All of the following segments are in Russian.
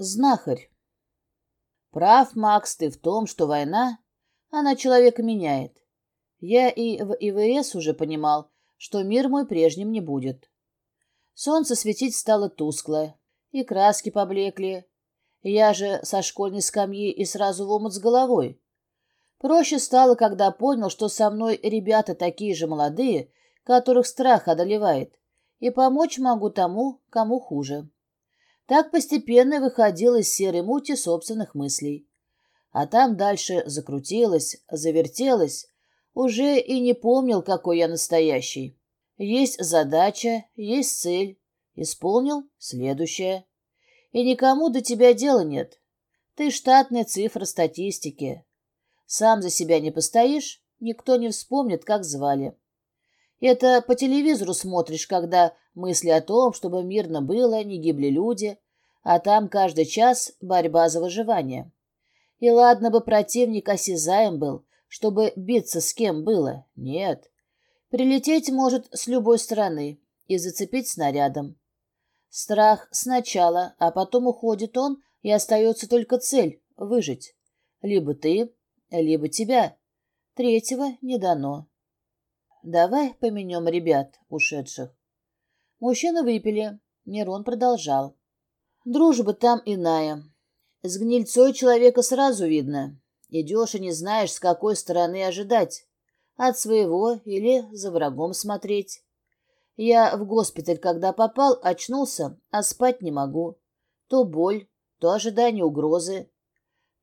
Знахарь. Прав, Макс, ты в том, что война, она человека меняет. Я и в ИВС уже понимал, что мир мой прежним не будет. Солнце светить стало тускло, и краски поблекли. Я же со школьной скамьи и сразу в омут с головой. Проще стало, когда понял, что со мной ребята такие же молодые, которых страх одолевает, и помочь могу тому, кому хуже. Так постепенно выходил из серой мути собственных мыслей. А там дальше закрутилось, завертелось, уже и не помнил, какой я настоящий. Есть задача, есть цель. Исполнил — следующее. И никому до тебя дела нет. Ты штатная цифра статистики. Сам за себя не постоишь, никто не вспомнит, как звали. Это по телевизору смотришь, когда мысли о том, чтобы мирно было, не гибли люди, а там каждый час борьба за выживание. И ладно бы противник осязаем был, чтобы биться с кем было. Нет. Прилететь может с любой стороны и зацепить снарядом. Страх сначала, а потом уходит он, и остается только цель — выжить. Либо ты, либо тебя. Третьего не дано. Давай поменем ребят, ушедших. Мужчины выпили. Нерон продолжал. Дружба там иная. С гнильцой человека сразу видно. Идешь и не знаешь, с какой стороны ожидать. От своего или за врагом смотреть. Я в госпиталь, когда попал, очнулся, а спать не могу. То боль, то ожидание угрозы.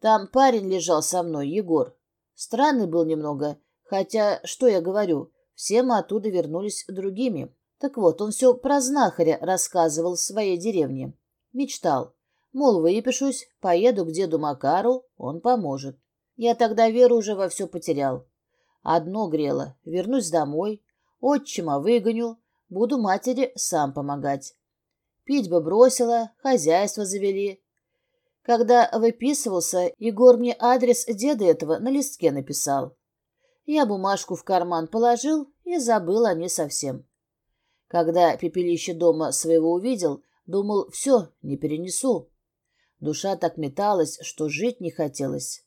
Там парень лежал со мной, Егор. Странный был немного, хотя, что я говорю, все мы оттуда вернулись другими. Так вот, он все про знахаря рассказывал в своей деревне. Мечтал. Мол, выпишусь, поеду к деду Макару, он поможет. Я тогда веру уже во все потерял. Одно грело — вернусь домой, отчима выгоню, буду матери сам помогать. Пить бы бросила, хозяйство завели. Когда выписывался, Егор мне адрес деда этого на листке написал. Я бумажку в карман положил и забыл о ней совсем. Когда пепелище дома своего увидел, думал, все, не перенесу. Душа так металась, что жить не хотелось.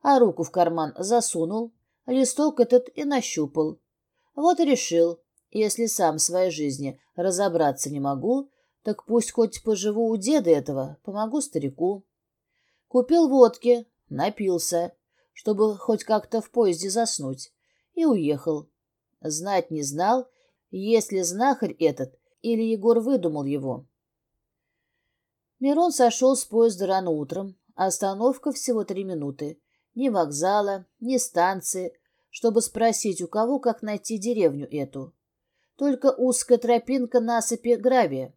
А руку в карман засунул, листок этот и нащупал. Вот и решил, если сам в своей жизни разобраться не могу, так пусть хоть поживу у деда этого, помогу старику. Купил водки, напился, чтобы хоть как-то в поезде заснуть, и уехал. Знать не знал, есть ли знахарь этот, или Егор выдумал его. Мирон сошел с поезда рано утром, остановка всего три минуты. Ни вокзала, ни станции, чтобы спросить у кого, как найти деревню эту. Только узкая тропинка насыпи гравия.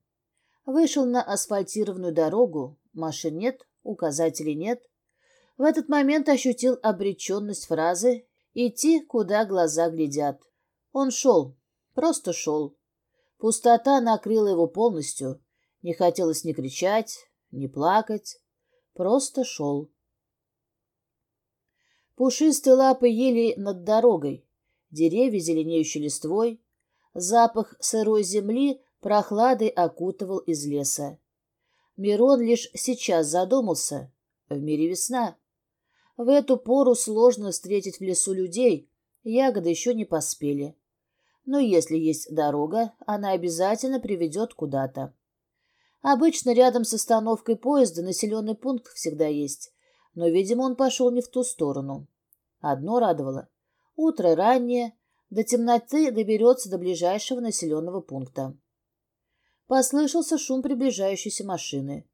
Вышел на асфальтированную дорогу, машин нет, указателей нет — в этот момент ощутил обреченность фразы «идти, куда глаза глядят». Он шел, просто шел. Пустота накрыла его полностью. Не хотелось ни кричать, ни плакать. Просто шел. Пушистые лапы ели над дорогой. Деревья, зеленеющие листвой. Запах сырой земли прохладой окутывал из леса. Мирон лишь сейчас задумался. В мире весна. В эту пору сложно встретить в лесу людей, ягоды еще не поспели. Но если есть дорога, она обязательно приведет куда-то. Обычно рядом с остановкой поезда населенный пункт всегда есть, но, видимо, он пошел не в ту сторону. Одно радовало. Утро раннее, до темноты доберется до ближайшего населенного пункта. Послышался шум приближающейся машины.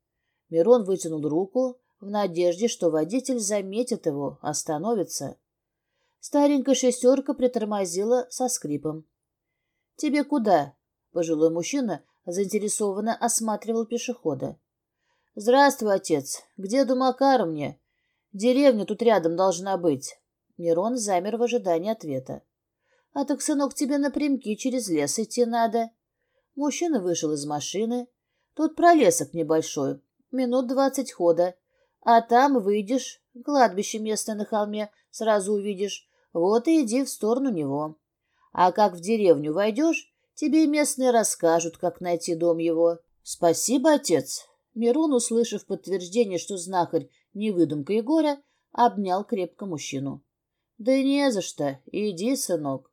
Мирон вытянул руку, в надежде, что водитель заметит его, остановится. Старенькая шестерка притормозила со скрипом. «Тебе куда?» — пожилой мужчина заинтересованно осматривал пешехода. «Здравствуй, отец. Где Думакар мне? Деревня тут рядом должна быть». Мирон замер в ожидании ответа. «А так, сынок, тебе напрямки через лес идти надо». Мужчина вышел из машины. Тут пролесок небольшой, минут двадцать хода. А там выйдешь, кладбище местное на холме, сразу увидишь. Вот и иди в сторону него. А как в деревню войдешь, тебе местные расскажут, как найти дом его. Спасибо, отец. Мирон, услышав подтверждение, что знахарь не выдумка Егора, обнял крепко мужчину. «Да не за что. Иди, сынок».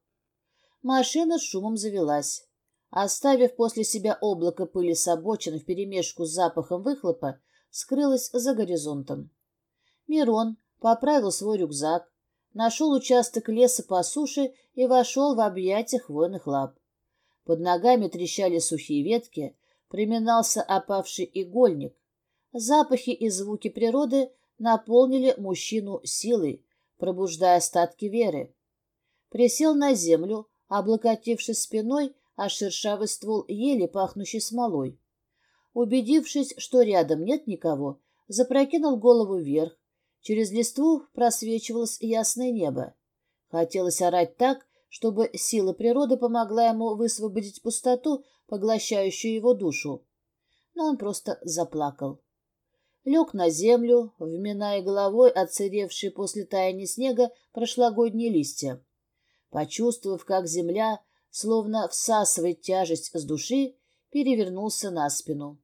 Машина с шумом завелась. Оставив после себя облако пыли с обочин вперемешку с запахом выхлопа, скрылась за горизонтом. Мирон поправил свой рюкзак, нашел участок леса по суше и вошел в объятия хвойных лап. Под ногами трещали сухие ветки, приминался опавший игольник. Запахи и звуки природы наполнили мужчину силой, пробуждая остатки веры. Присел на землю, облокотившись спиной о шершавый ствол ели, пахнущий смолой. Убедившись, что рядом нет никого, запрокинул голову вверх. Через листву просвечивалось ясное небо. Хотелось орать так, чтобы сила природы помогла ему высвободить пустоту, поглощающую его душу. Но он просто заплакал. Лег на землю, вминая головой отсыревшие после таяния снега прошлогодние листья. Почувствовав, как земля, словно всасывает тяжесть с души, перевернулся на спину.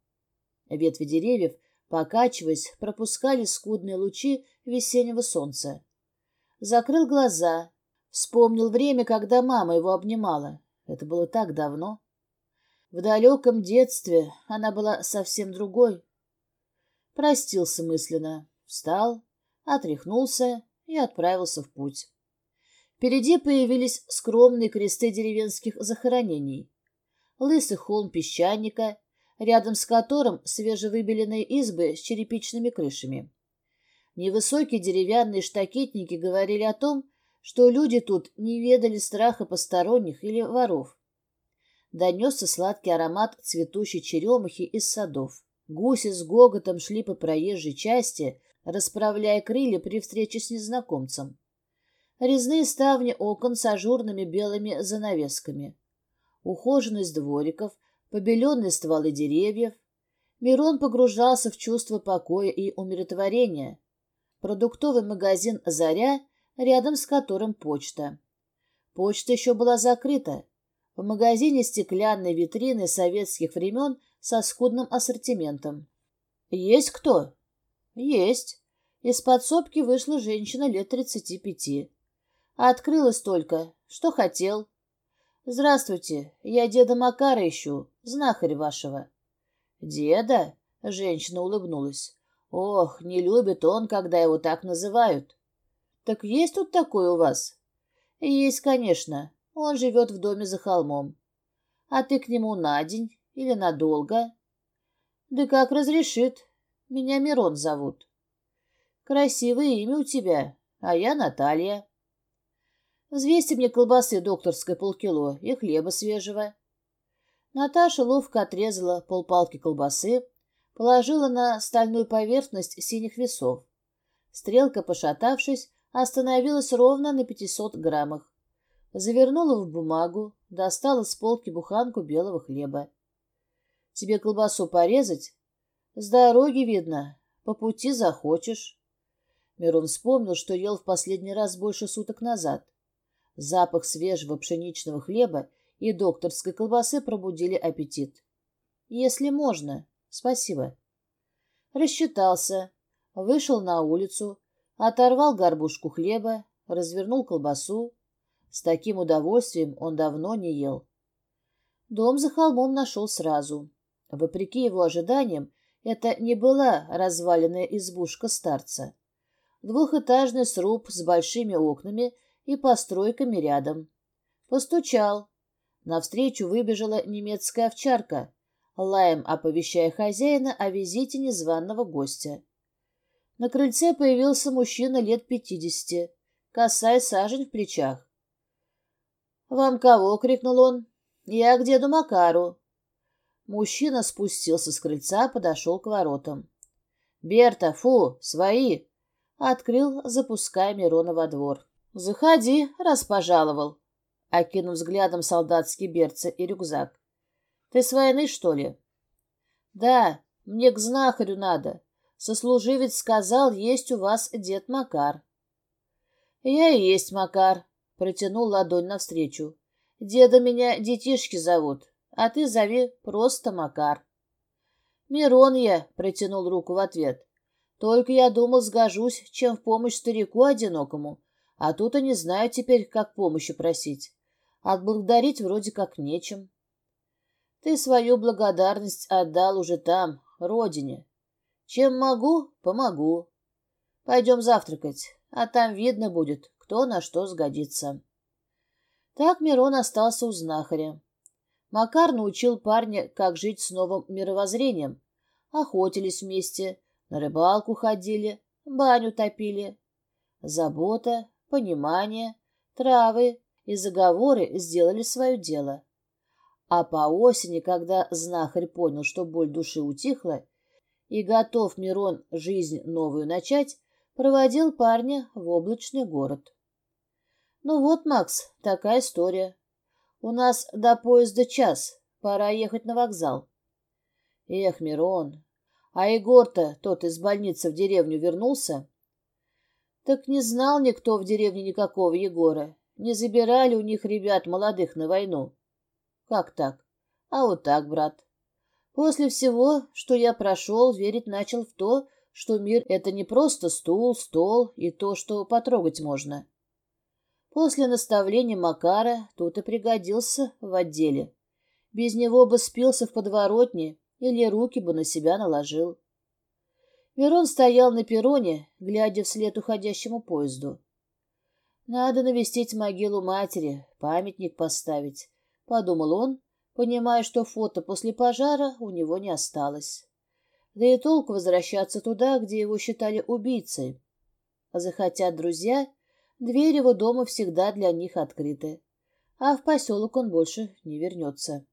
Ветви деревьев, покачиваясь, пропускали скудные лучи весеннего солнца. Закрыл глаза, вспомнил время, когда мама его обнимала. Это было так давно. В далеком детстве она была совсем другой. Простился мысленно, встал, отряхнулся и отправился в путь. Впереди появились скромные кресты деревенских захоронений. Лысый холм песчаника, рядом с которым свежевыбеленные избы с черепичными крышами. Невысокие деревянные штакетники говорили о том, что люди тут не ведали страха посторонних или воров. Донесся сладкий аромат цветущей черемухи из садов. Гуси с гоготом шли по проезжей части, расправляя крылья при встрече с незнакомцем. Резные ставни окон с ажурными белыми занавесками. Ухоженность двориков, побеленные стволы деревьев. Мирон погружался в чувство покоя и умиротворения. Продуктовый магазин «Заря», рядом с которым почта. Почта еще была закрыта. В магазине стеклянные витрины советских времен со скудным ассортиментом. «Есть кто?» «Есть». Из подсобки вышла женщина лет тридцати пяти. Открылась только. Что хотел? «Здравствуйте, я деда Макара ищу, знахарь вашего». «Деда?» — женщина улыбнулась. «Ох, не любит он, когда его так называют». «Так есть тут такой у вас?» «Есть, конечно. Он живет в доме за холмом. А ты к нему на день или надолго?» «Да как разрешит. Меня Мирон зовут». «Красивое имя у тебя, а я Наталья». Взвесьте мне колбасы докторской полкило и хлеба свежего. Наташа ловко отрезала полпалки колбасы, положила на стальную поверхность синих весов. Стрелка, пошатавшись, остановилась ровно на 500 граммах. Завернула в бумагу, достала с полки буханку белого хлеба. «Тебе колбасу порезать?» «С дороги видно. По пути захочешь». Мирон вспомнил, что ел в последний раз больше суток назад. Запах свежего пшеничного хлеба и докторской колбасы пробудили аппетит. «Если можно. Спасибо». Рассчитался, вышел на улицу, оторвал горбушку хлеба, развернул колбасу. С таким удовольствием он давно не ел. Дом за холмом нашел сразу. Вопреки его ожиданиям, это не была разваленная избушка старца. Двухэтажный сруб с большими окнами и постройками рядом. Постучал. Навстречу выбежала немецкая овчарка, лаем оповещая хозяина о визите незваного гостя. На крыльце появился мужчина лет пятидесяти, косая сажень в плечах. «Вам кого?» — крикнул он. «Я к деду Макару». Мужчина спустился с крыльца, подошел к воротам. «Берта, фу, свои!» — открыл, запуская Мирона во двор. «Заходи, раз пожаловал», — окинув взглядом солдатские берцы и рюкзак. «Ты с войны, что ли?» «Да, мне к знахарю надо. Сослуживец сказал, есть у вас дед Макар». «Я и есть Макар», — протянул ладонь навстречу. «Деда меня детишки зовут, а ты зови просто Макар». Мирон я, протянул руку в ответ. Только я думал, сгожусь, чем в помощь старику одинокому. А тут и не знаю теперь, как помощи просить. Отблагодарить вроде как нечем. Ты свою благодарность отдал уже там, родине. Чем могу, помогу. Пойдем завтракать, а там видно будет, кто на что сгодится. Так Мирон остался у знахаря. Макар научил парня, как жить с новым мировоззрением. Охотились вместе, на рыбалку ходили, баню топили. Забота, понимание, травы и заговоры сделали свое дело. А по осени, когда знахарь понял, что боль души утихла, и готов Мирон жизнь новую начать, проводил парня в облачный город. Ну вот, Макс, такая история. У нас до поезда час, пора ехать на вокзал. Эх, Мирон, а Егор-то тот из больницы в деревню вернулся? Так не знал никто в деревне никакого Егора. Не забирали у них ребят молодых на войну. Как так? А вот так, брат. После всего, что я прошел, верить начал в то, что мир — это не просто стул, стол и то, что потрогать можно. После наставления Макара тут и пригодился в отделе. Без него бы спился в подворотне или руки бы на себя наложил. Мирон стоял на перроне, глядя вслед уходящему поезду. «Надо навестить могилу матери, памятник поставить», — подумал он, понимая, что фото после пожара у него не осталось. Да и толку возвращаться туда, где его считали убийцей. Захотят друзья, дверь его дома всегда для них открыты, а в поселок он больше не вернется.